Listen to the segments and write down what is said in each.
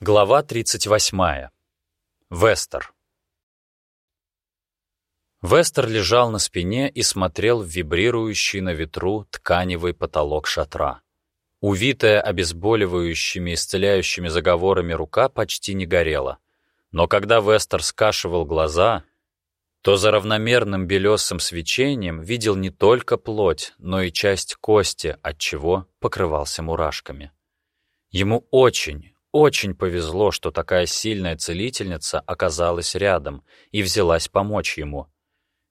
Глава 38. Вестер. Вестер лежал на спине и смотрел в вибрирующий на ветру тканевый потолок шатра. Увитая обезболивающими и исцеляющими заговорами рука почти не горела. Но когда Вестер скашивал глаза, то за равномерным белесым свечением видел не только плоть, но и часть кости, от чего покрывался мурашками. Ему очень, очень повезло, что такая сильная целительница оказалась рядом и взялась помочь ему.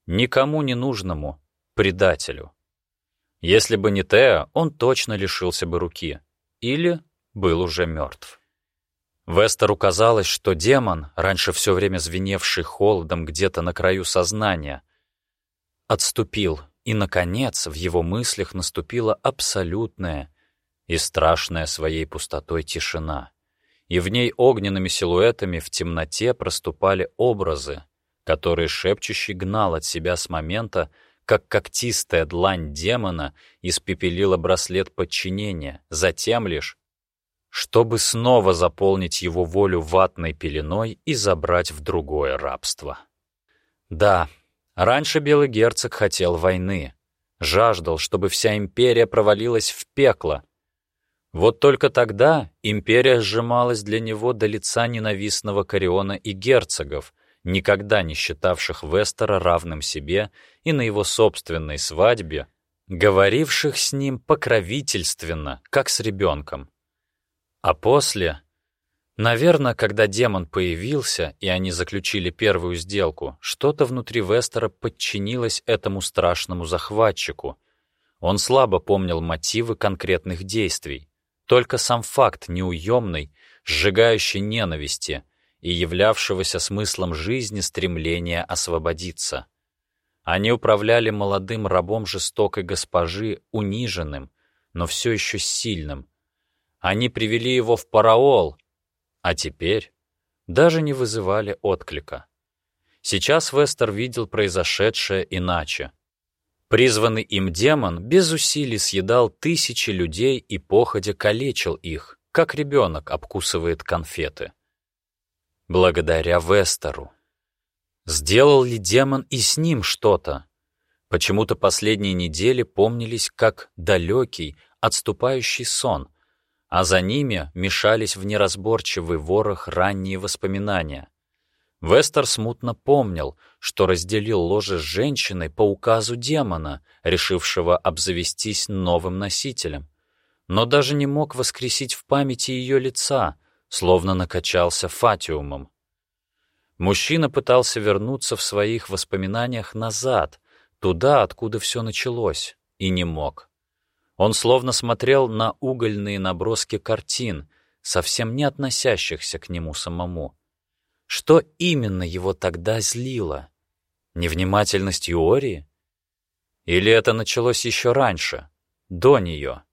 Никому не нужному предателю. Если бы не Теа, он точно лишился бы руки. Или был уже мертв. Вестеру казалось, что демон, раньше все время звеневший холодом где-то на краю сознания, отступил, и, наконец, в его мыслях наступила абсолютная и страшная своей пустотой тишина и в ней огненными силуэтами в темноте проступали образы, которые шепчущий гнал от себя с момента, как когтистая длань демона испепелила браслет подчинения, затем лишь, чтобы снова заполнить его волю ватной пеленой и забрать в другое рабство. Да, раньше Белый Герцог хотел войны, жаждал, чтобы вся империя провалилась в пекло, вот только тогда империя сжималась для него до лица ненавистного Кариона и герцогов, никогда не считавших Вестера равным себе и на его собственной свадьбе, говоривших с ним покровительственно, как с ребенком. А после, наверное, когда демон появился и они заключили первую сделку, что-то внутри Вестера подчинилось этому страшному захватчику. Он слабо помнил мотивы конкретных действий, только сам факт неуемной, сжигающей ненависти и являвшегося смыслом жизни стремления освободиться. Они управляли молодым рабом жестокой госпожи, униженным, но все еще сильным. Они привели его в параол, а теперь даже не вызывали отклика. Сейчас Вестер видел произошедшее иначе. Призванный им демон без усилий съедал тысячи людей и походя калечил их, как ребенок обкусывает конфеты. Благодаря Вестеру. Сделал ли демон и с ним что-то? Почему-то последние недели помнились как далекий, отступающий сон, а за ними мешались в неразборчивый ворох ранние воспоминания. Вестер смутно помнил, что разделил ложе с женщиной по указу демона, решившего обзавестись новым носителем, но даже не мог воскресить в памяти ее лица, словно накачался фатиумом. Мужчина пытался вернуться в своих воспоминаниях назад, туда, откуда все началось, и не мог. Он словно смотрел на угольные наброски картин, совсем не относящихся к нему самому. Что именно его тогда злило? Невнимательность Юории? Или это началось еще раньше, до нее?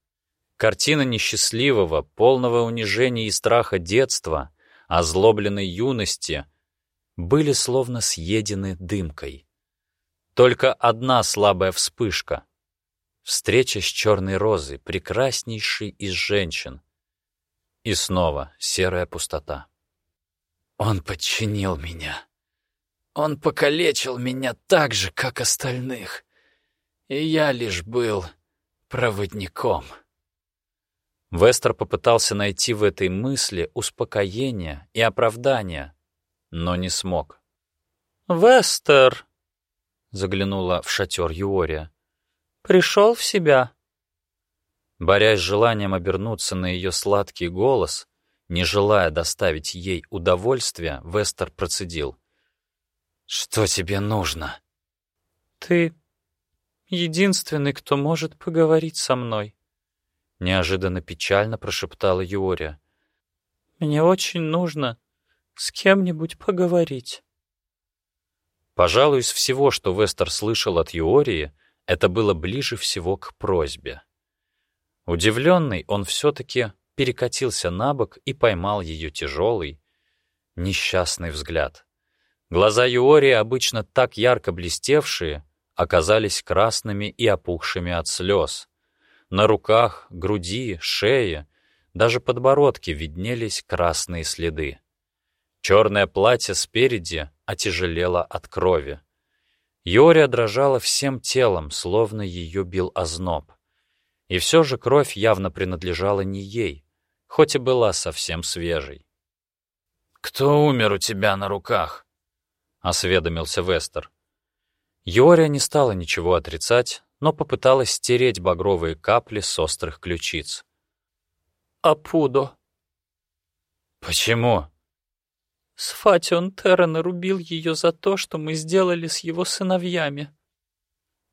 Картина несчастливого, полного унижения и страха детства, озлобленной юности были словно съедены дымкой. Только одна слабая вспышка. Встреча с черной розой, прекраснейшей из женщин. И снова серая пустота. Он подчинил меня. Он покалечил меня так же, как остальных. И я лишь был проводником. Вестер попытался найти в этой мысли успокоение и оправдание, но не смог. «Вестер!» — заглянула в шатер Юория. «Пришел в себя?» Борясь с желанием обернуться на ее сладкий голос, не желая доставить ей удовольствия, Вестер процедил. «Что тебе нужно?» «Ты единственный, кто может поговорить со мной», — неожиданно печально прошептала Юория. «Мне очень нужно с кем-нибудь поговорить». Пожалуй, из всего, что Вестер слышал от Юории, это было ближе всего к просьбе. Удивленный, он все-таки перекатился на бок и поймал ее тяжелый, несчастный взгляд. Глаза Юори, обычно так ярко блестевшие, оказались красными и опухшими от слез. На руках, груди, шее, даже подбородке виднелись красные следы. Черное платье спереди отяжелело от крови. Йория дрожала всем телом, словно ее бил озноб. И все же кровь явно принадлежала не ей, хоть и была совсем свежей. «Кто умер у тебя на руках?» — осведомился Вестер. Йория не стала ничего отрицать, но попыталась стереть багровые капли с острых ключиц. «Апудо». «Почему?» Сфатион Терра нарубил ее за то, что мы сделали с его сыновьями.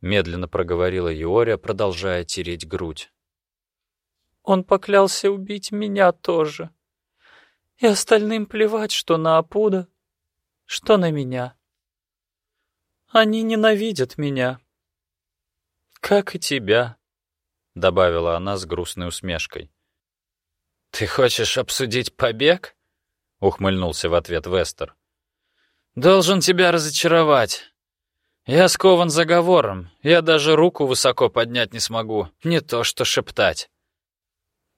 Медленно проговорила Иория, продолжая тереть грудь. Он поклялся убить меня тоже. И остальным плевать, что на Апуда, что на меня. Они ненавидят меня. Как и тебя, — добавила она с грустной усмешкой. «Ты хочешь обсудить побег?» — ухмыльнулся в ответ Вестер. «Должен тебя разочаровать. Я скован заговором, я даже руку высоко поднять не смогу, не то что шептать».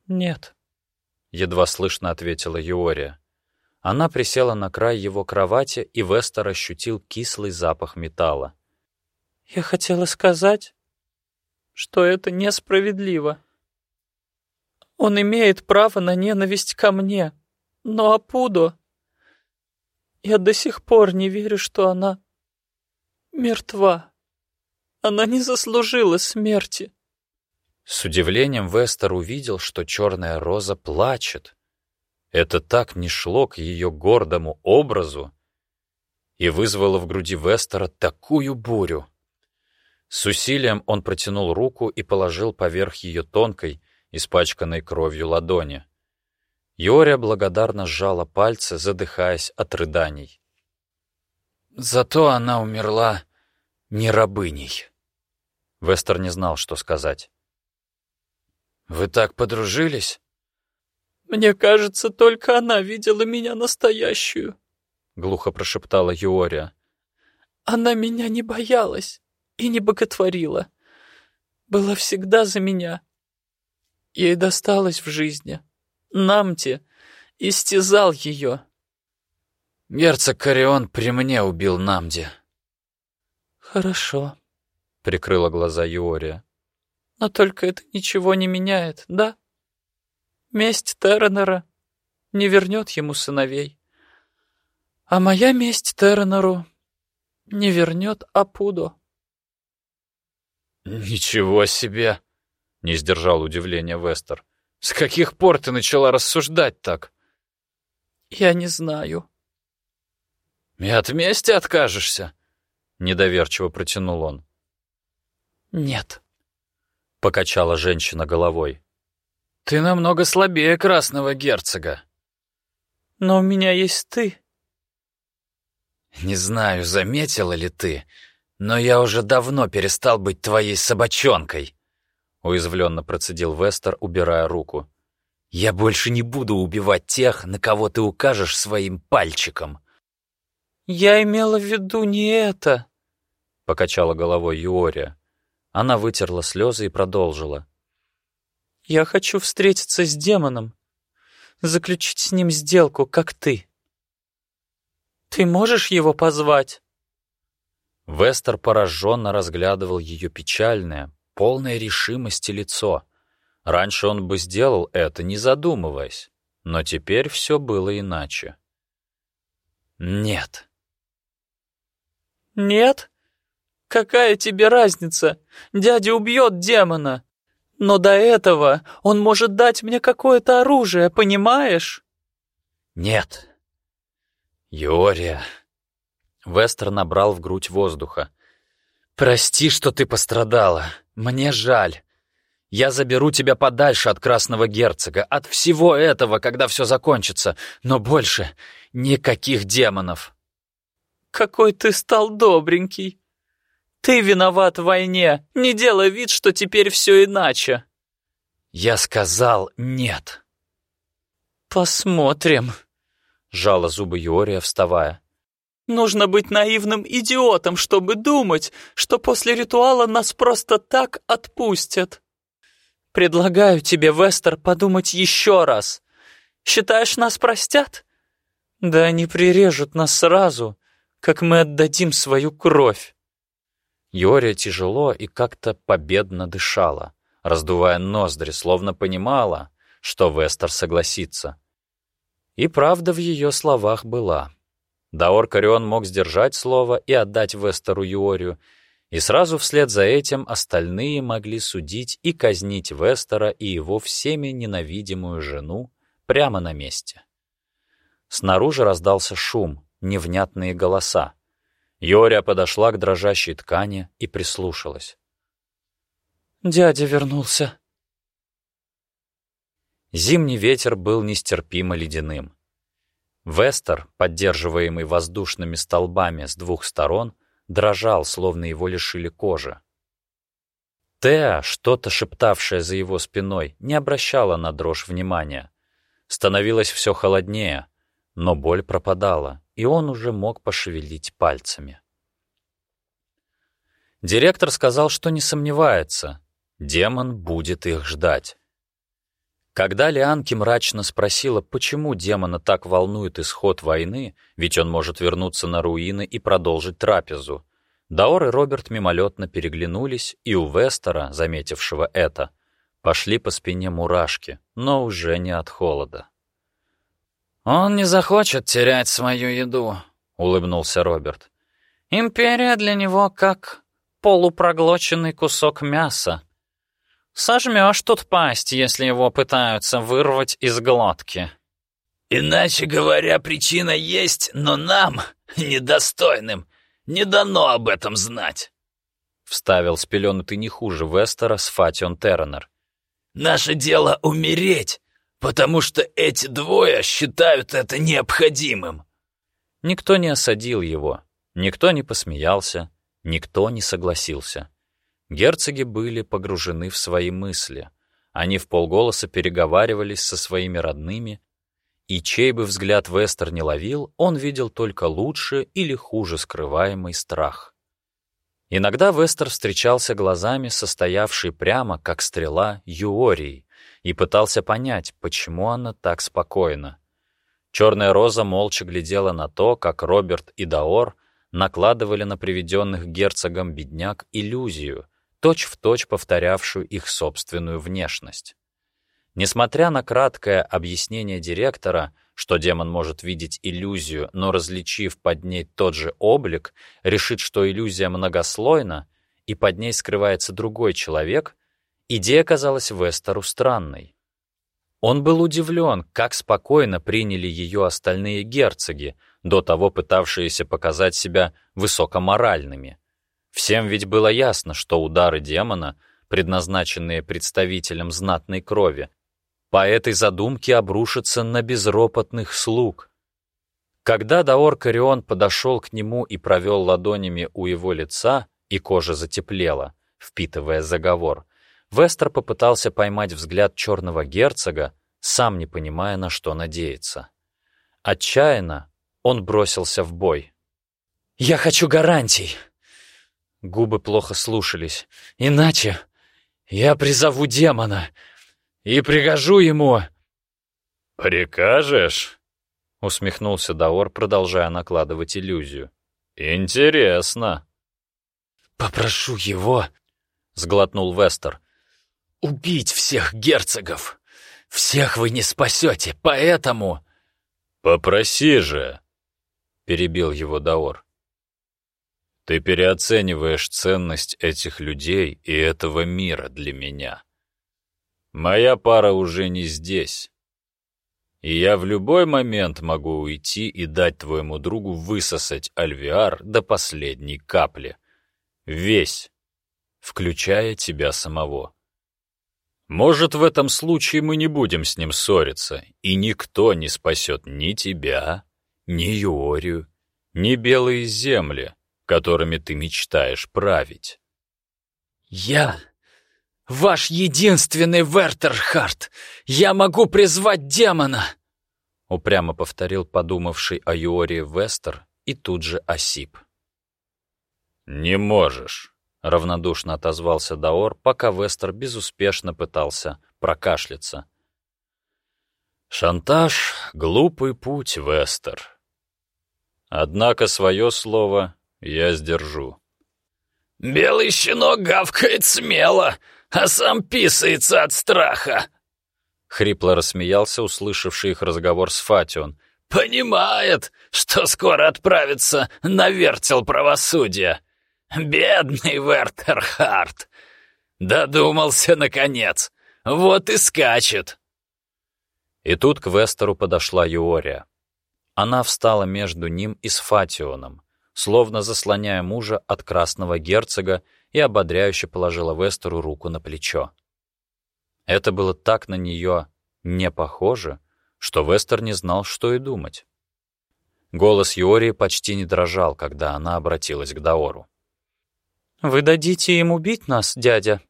«Нет», — едва слышно ответила Юория. Она присела на край его кровати, и Вестер ощутил кислый запах металла. «Я хотела сказать, что это несправедливо. Он имеет право на ненависть ко мне, но Апудо... Я до сих пор не верю, что она мертва. Она не заслужила смерти». С удивлением Вестер увидел, что черная роза плачет. Это так не шло к ее гордому образу и вызвало в груди Вестера такую бурю. С усилием он протянул руку и положил поверх ее тонкой, испачканной кровью ладони. Йория благодарно сжала пальцы, задыхаясь от рыданий. «Зато она умерла не рабыней». Вестер не знал, что сказать. «Вы так подружились?» «Мне кажется, только она видела меня настоящую», — глухо прошептала Юория. «Она меня не боялась и не боготворила. Была всегда за меня. Ей досталось в жизни. Намте истязал ее». «Герцог Карион при мне убил Намди». «Хорошо», — прикрыла глаза Юория. «Но только это ничего не меняет, да?» Месть Терренера не вернет ему сыновей. А моя месть Терренеру не вернет Апудо. «Ничего себе!» — не сдержал удивления Вестер. «С каких пор ты начала рассуждать так?» «Я не знаю». «И от мести откажешься?» — недоверчиво протянул он. «Нет», — покачала женщина головой. Ты намного слабее красного герцога. Но у меня есть ты. Не знаю, заметила ли ты, но я уже давно перестал быть твоей собачонкой. Уязвленно процедил Вестер, убирая руку. Я больше не буду убивать тех, на кого ты укажешь своим пальчиком. Я имела в виду не это, покачала головой Юория. Она вытерла слезы и продолжила. Я хочу встретиться с демоном, заключить с ним сделку, как ты. Ты можешь его позвать?» Вестер пораженно разглядывал ее печальное, полное решимости лицо. Раньше он бы сделал это, не задумываясь, но теперь все было иначе. «Нет». «Нет? Какая тебе разница? Дядя убьет демона. Но до этого он может дать мне какое-то оружие, понимаешь? Нет. Юрия. Вестер набрал в грудь воздуха. Прости, что ты пострадала. Мне жаль. Я заберу тебя подальше от Красного Герцога, от всего этого, когда все закончится, но больше никаких демонов. Какой ты стал добренький. Ты виноват в войне. Не делай вид, что теперь все иначе. Я сказал нет. Посмотрим. Жала зубы Юория, вставая. Нужно быть наивным идиотом, чтобы думать, что после ритуала нас просто так отпустят. Предлагаю тебе, Вестер, подумать еще раз. Считаешь, нас простят? Да они прирежут нас сразу, как мы отдадим свою кровь. Йория тяжело и как-то победно дышала, раздувая ноздри, словно понимала, что Вестер согласится. И правда в ее словах была. Даор Карион мог сдержать слово и отдать Вестеру Юорию, и сразу вслед за этим остальные могли судить и казнить Вестера и его всеми ненавидимую жену прямо на месте. Снаружи раздался шум, невнятные голоса. Йория подошла к дрожащей ткани и прислушалась. «Дядя вернулся». Зимний ветер был нестерпимо ледяным. Вестер, поддерживаемый воздушными столбами с двух сторон, дрожал, словно его лишили кожи. Теа, что-то шептавшая за его спиной, не обращала на дрожь внимания. Становилось все холоднее, но боль пропадала, и он уже мог пошевелить пальцами. Директор сказал, что не сомневается, демон будет их ждать. Когда Лианки мрачно спросила, почему демона так волнует исход войны, ведь он может вернуться на руины и продолжить трапезу, Даор и Роберт мимолетно переглянулись, и у Вестера, заметившего это, пошли по спине мурашки, но уже не от холода. «Он не захочет терять свою еду», — улыбнулся Роберт. «Империя для него как полупроглоченный кусок мяса. Сожмешь тут пасть, если его пытаются вырвать из глотки. Иначе говоря, причина есть, но нам, недостойным, не дано об этом знать. Вставил спеленутый не хуже Вестера с Фатион Терренер. Наше дело умереть, потому что эти двое считают это необходимым. Никто не осадил его, никто не посмеялся, никто не согласился. Герцоги были погружены в свои мысли. Они в полголоса переговаривались со своими родными, и чей бы взгляд Вестер не ловил, он видел только лучше или хуже скрываемый страх. Иногда Вестер встречался глазами, состоявшей прямо, как стрела, Юории, и пытался понять, почему она так спокойна. Черная роза молча глядела на то, как Роберт и Даор накладывали на приведенных герцогом бедняк иллюзию, точь-в-точь точь повторявшую их собственную внешность. Несмотря на краткое объяснение директора, что демон может видеть иллюзию, но, различив под ней тот же облик, решит, что иллюзия многослойна, и под ней скрывается другой человек, идея казалась Вестеру странной. Он был удивлен, как спокойно приняли ее остальные герцоги, до того пытавшиеся показать себя высокоморальными. Всем ведь было ясно, что удары демона, предназначенные представителям знатной крови, по этой задумке обрушатся на безропотных слуг. Когда Даор Карион подошел к нему и провел ладонями у его лица, и кожа затеплела, впитывая заговор, Вестер попытался поймать взгляд черного герцога, сам не понимая, на что надеяться. Отчаянно он бросился в бой. «Я хочу гарантий!» Губы плохо слушались. «Иначе я призову демона и прикажу ему...» «Прикажешь?» — усмехнулся Даор, продолжая накладывать иллюзию. «Интересно». «Попрошу его...» — сглотнул Вестер. «Убить всех герцогов! Всех вы не спасете, поэтому...» «Попроси же!» — перебил его Даор. Ты переоцениваешь ценность этих людей и этого мира для меня. Моя пара уже не здесь. И я в любой момент могу уйти и дать твоему другу высосать альвиар до последней капли. Весь, включая тебя самого. Может, в этом случае мы не будем с ним ссориться, и никто не спасет ни тебя, ни Юорию, ни Белые Земли, которыми ты мечтаешь править. «Я ваш единственный Вертерхард! Я могу призвать демона!» Упрямо повторил подумавший о Юории Вестер и тут же осип. «Не можешь», — равнодушно отозвался Даор, пока Вестер безуспешно пытался прокашляться. «Шантаж — глупый путь, Вестер. Однако свое слово я сдержу». «Белый щенок гавкает смело, а сам писается от страха!» Хрипло рассмеялся услышавший их разговор с Фатион. «Понимает, что скоро отправится на вертел правосудия. Бедный Вертерхард! Додумался, наконец. Вот и скачет!» И тут к Вестеру подошла Юория. Она встала между ним и с Фатионом, словно заслоняя мужа от красного герцога и ободряюще положила Вестеру руку на плечо. Это было так на нее не похоже, что Вестер не знал, что и думать. Голос Юории почти не дрожал, когда она обратилась к Даору. «Вы дадите им убить нас, дядя?»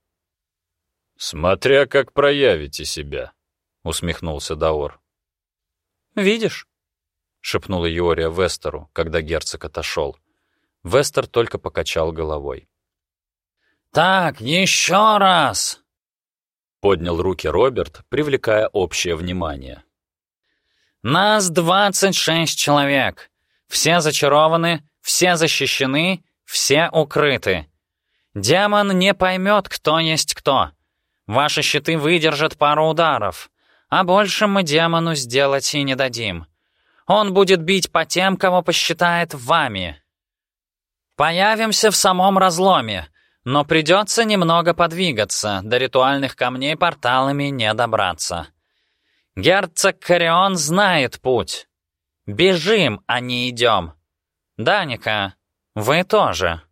«Смотря как проявите себя», — усмехнулся Даор. «Видишь?» — шепнула Юория Вестеру, когда герцог отошел. Вестер только покачал головой. «Так, еще раз!» Поднял руки Роберт, привлекая общее внимание. «Нас двадцать шесть человек. Все зачарованы, все защищены, все укрыты. Демон не поймет, кто есть кто. Ваши щиты выдержат пару ударов, а больше мы демону сделать и не дадим. Он будет бить по тем, кого посчитает вами. Появимся в самом разломе, но придется немного подвигаться, до ритуальных камней порталами не добраться. Герцог Карион знает путь. Бежим, а не идем. Даника, вы тоже.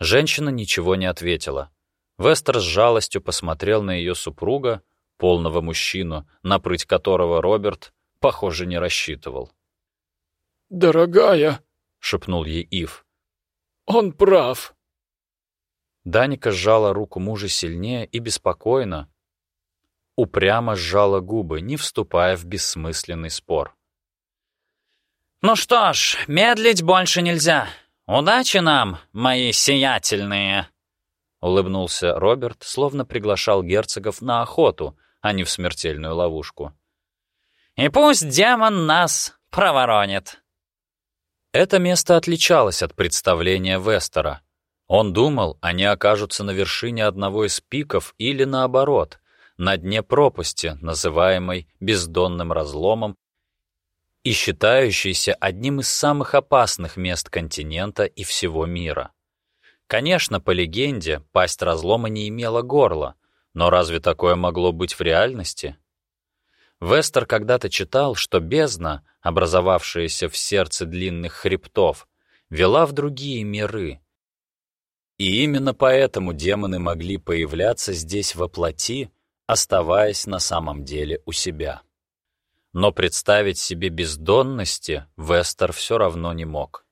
Женщина ничего не ответила. Вестер с жалостью посмотрел на ее супруга, полного мужчину, напрыть которого Роберт, похоже, не рассчитывал. «Дорогая», — шепнул ей Ив, — «он прав». Даника сжала руку мужа сильнее и беспокойно, упрямо сжала губы, не вступая в бессмысленный спор. «Ну что ж, медлить больше нельзя. «Удачи нам, мои сиятельные!» Улыбнулся Роберт, словно приглашал герцогов на охоту, а не в смертельную ловушку. «И пусть демон нас проворонит!» Это место отличалось от представления Вестера. Он думал, они окажутся на вершине одного из пиков или наоборот, на дне пропасти, называемой бездонным разломом и считающийся одним из самых опасных мест континента и всего мира. Конечно, по легенде, пасть разлома не имела горла, но разве такое могло быть в реальности? Вестер когда-то читал, что бездна, образовавшаяся в сердце длинных хребтов, вела в другие миры. И именно поэтому демоны могли появляться здесь во плоти, оставаясь на самом деле у себя. Но представить себе бездонности Вестер все равно не мог.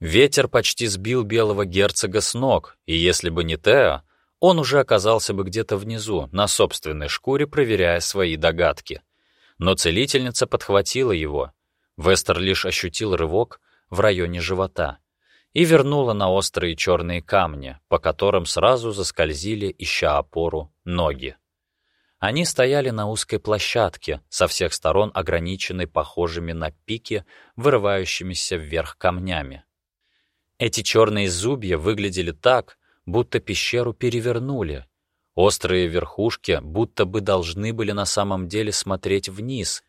Ветер почти сбил белого герцога с ног, и если бы не Тео, он уже оказался бы где-то внизу, на собственной шкуре, проверяя свои догадки. Но целительница подхватила его. Вестер лишь ощутил рывок в районе живота и вернула на острые черные камни, по которым сразу заскользили, ища опору, ноги. Они стояли на узкой площадке, со всех сторон ограниченной похожими на пики, вырывающимися вверх камнями. Эти черные зубья выглядели так, будто пещеру перевернули. Острые верхушки будто бы должны были на самом деле смотреть вниз,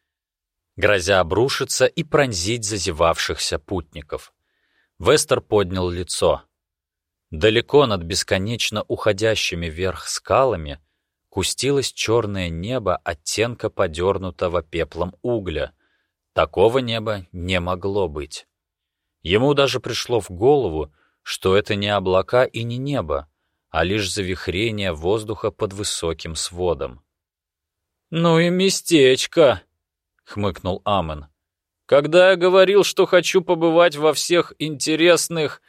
грозя обрушиться и пронзить зазевавшихся путников. Вестер поднял лицо. Далеко над бесконечно уходящими вверх скалами кустилось черное небо оттенка подернутого пеплом угля. Такого неба не могло быть. Ему даже пришло в голову, что это не облака и не небо, а лишь завихрение воздуха под высоким сводом. «Ну и местечко!» — хмыкнул Амен. «Когда я говорил, что хочу побывать во всех интересных...»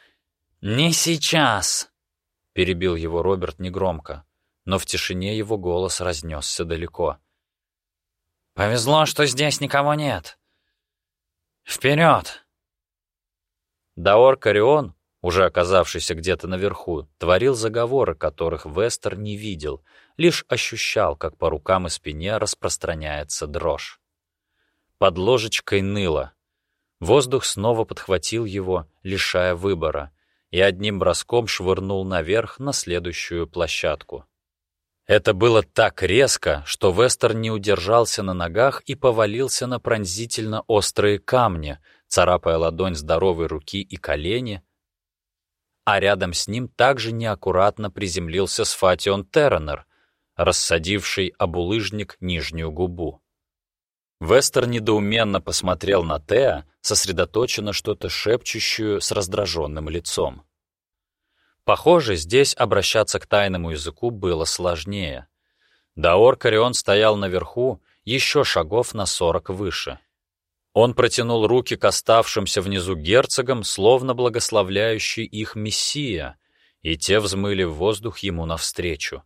«Не сейчас!» — перебил его Роберт негромко но в тишине его голос разнесся далеко. «Повезло, что здесь никого нет. Вперед!» Даор Карион, уже оказавшийся где-то наверху, творил заговоры, которых Вестер не видел, лишь ощущал, как по рукам и спине распространяется дрожь. Под ложечкой ныло. Воздух снова подхватил его, лишая выбора, и одним броском швырнул наверх на следующую площадку. Это было так резко, что Вестер не удержался на ногах и повалился на пронзительно острые камни, царапая ладонь здоровой руки и колени, а рядом с ним также неаккуратно приземлился Сфатион Терренер, рассадивший обулыжник нижнюю губу. Вестер недоуменно посмотрел на Теа, сосредоточенно что-то шепчущую с раздраженным лицом. Похоже, здесь обращаться к тайному языку было сложнее. Даор Карион стоял наверху, еще шагов на сорок выше. Он протянул руки к оставшимся внизу герцогам, словно благословляющий их мессия, и те взмыли в воздух ему навстречу.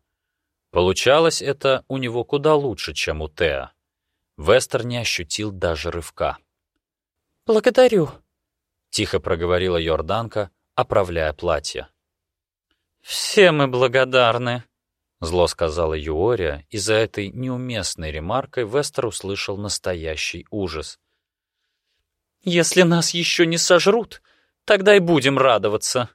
Получалось это у него куда лучше, чем у Теа. Вестер не ощутил даже рывка. «Благодарю», — тихо проговорила Йорданка, оправляя платье. «Все мы благодарны», — зло сказала Юория, и за этой неуместной ремаркой Вестер услышал настоящий ужас. «Если нас еще не сожрут, тогда и будем радоваться».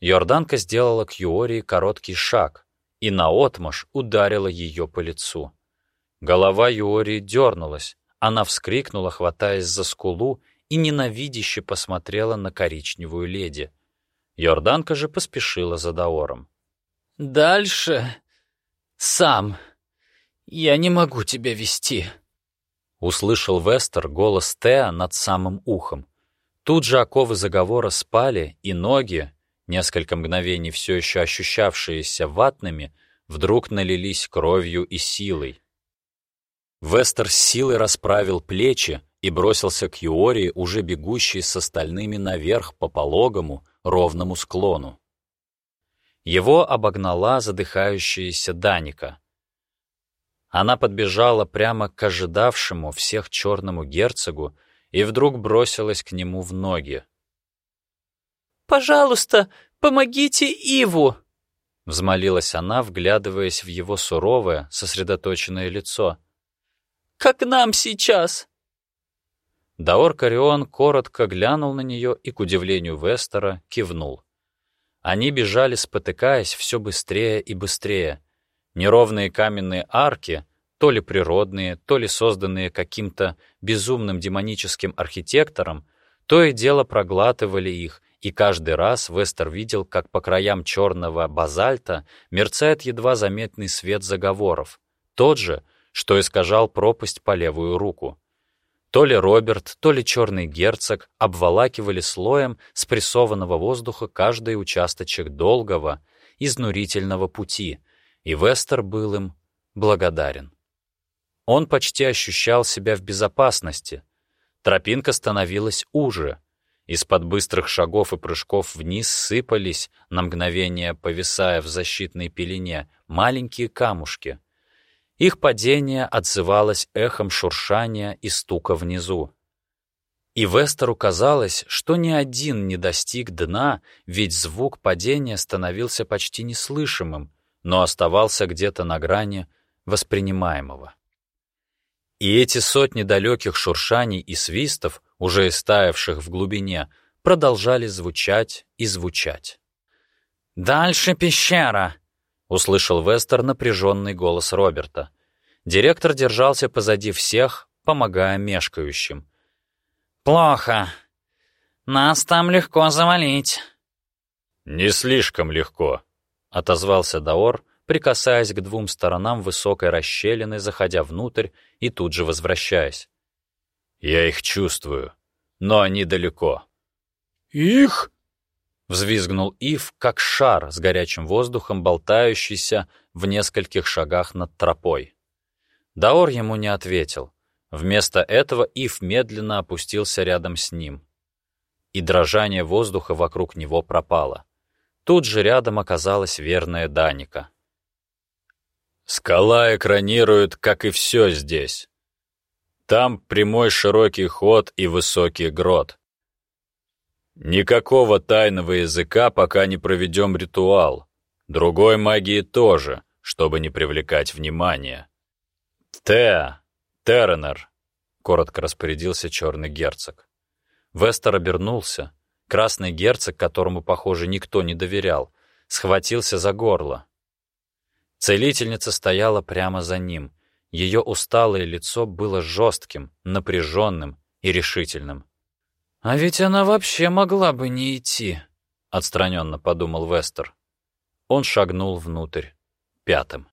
Йорданка сделала к Юории короткий шаг и наотмашь ударила ее по лицу. Голова Юории дернулась, она вскрикнула, хватаясь за скулу, и ненавидяще посмотрела на коричневую леди — Йорданка же поспешила за Даором. «Дальше сам. Я не могу тебя вести», — услышал Вестер голос Теа над самым ухом. Тут же оковы заговора спали, и ноги, несколько мгновений все еще ощущавшиеся ватными, вдруг налились кровью и силой. Вестер с силой расправил плечи и бросился к Юории, уже бегущей с остальными наверх по пологому, ровному склону. Его обогнала задыхающаяся Даника. Она подбежала прямо к ожидавшему всех черному герцогу и вдруг бросилась к нему в ноги. «Пожалуйста, помогите Иву!» Взмолилась она, вглядываясь в его суровое, сосредоточенное лицо. «Как нам сейчас?» Даор Карион коротко глянул на нее и, к удивлению Вестера, кивнул. Они бежали, спотыкаясь, все быстрее и быстрее. Неровные каменные арки, то ли природные, то ли созданные каким-то безумным демоническим архитектором, то и дело проглатывали их, и каждый раз Вестер видел, как по краям черного базальта мерцает едва заметный свет заговоров, тот же, что искажал пропасть по левую руку. То ли Роберт, то ли черный герцог обволакивали слоем спрессованного воздуха каждый участочек долгого, изнурительного пути, и Вестер был им благодарен. Он почти ощущал себя в безопасности. Тропинка становилась уже. Из-под быстрых шагов и прыжков вниз сыпались, на мгновение повисая в защитной пелене, маленькие камушки — их падение отзывалось эхом шуршания и стука внизу. И Вестеру казалось, что ни один не достиг дна, ведь звук падения становился почти неслышимым, но оставался где-то на грани воспринимаемого. И эти сотни далеких шуршаний и свистов, уже истаявших в глубине, продолжали звучать и звучать. «Дальше пещера!» Услышал Вестер напряженный голос Роберта. Директор держался позади всех, помогая мешкающим. «Плохо. Нас там легко завалить». «Не слишком легко», — отозвался Даор, прикасаясь к двум сторонам высокой расщелины, заходя внутрь и тут же возвращаясь. «Я их чувствую, но они далеко». «Их?» Взвизгнул Ив, как шар с горячим воздухом, болтающийся в нескольких шагах над тропой. Даор ему не ответил. Вместо этого Ив медленно опустился рядом с ним. И дрожание воздуха вокруг него пропало. Тут же рядом оказалась верная Даника. «Скала экранирует, как и все здесь. Там прямой широкий ход и высокий грот. Никакого тайного языка, пока не проведем ритуал. Другой магии тоже, чтобы не привлекать внимания. Те, Терренер, коротко распорядился черный герцог. Вестер обернулся. Красный герцог, которому, похоже, никто не доверял, схватился за горло. Целительница стояла прямо за ним. Ее усталое лицо было жестким, напряженным и решительным. «А ведь она вообще могла бы не идти», — отстраненно подумал Вестер. Он шагнул внутрь, пятым.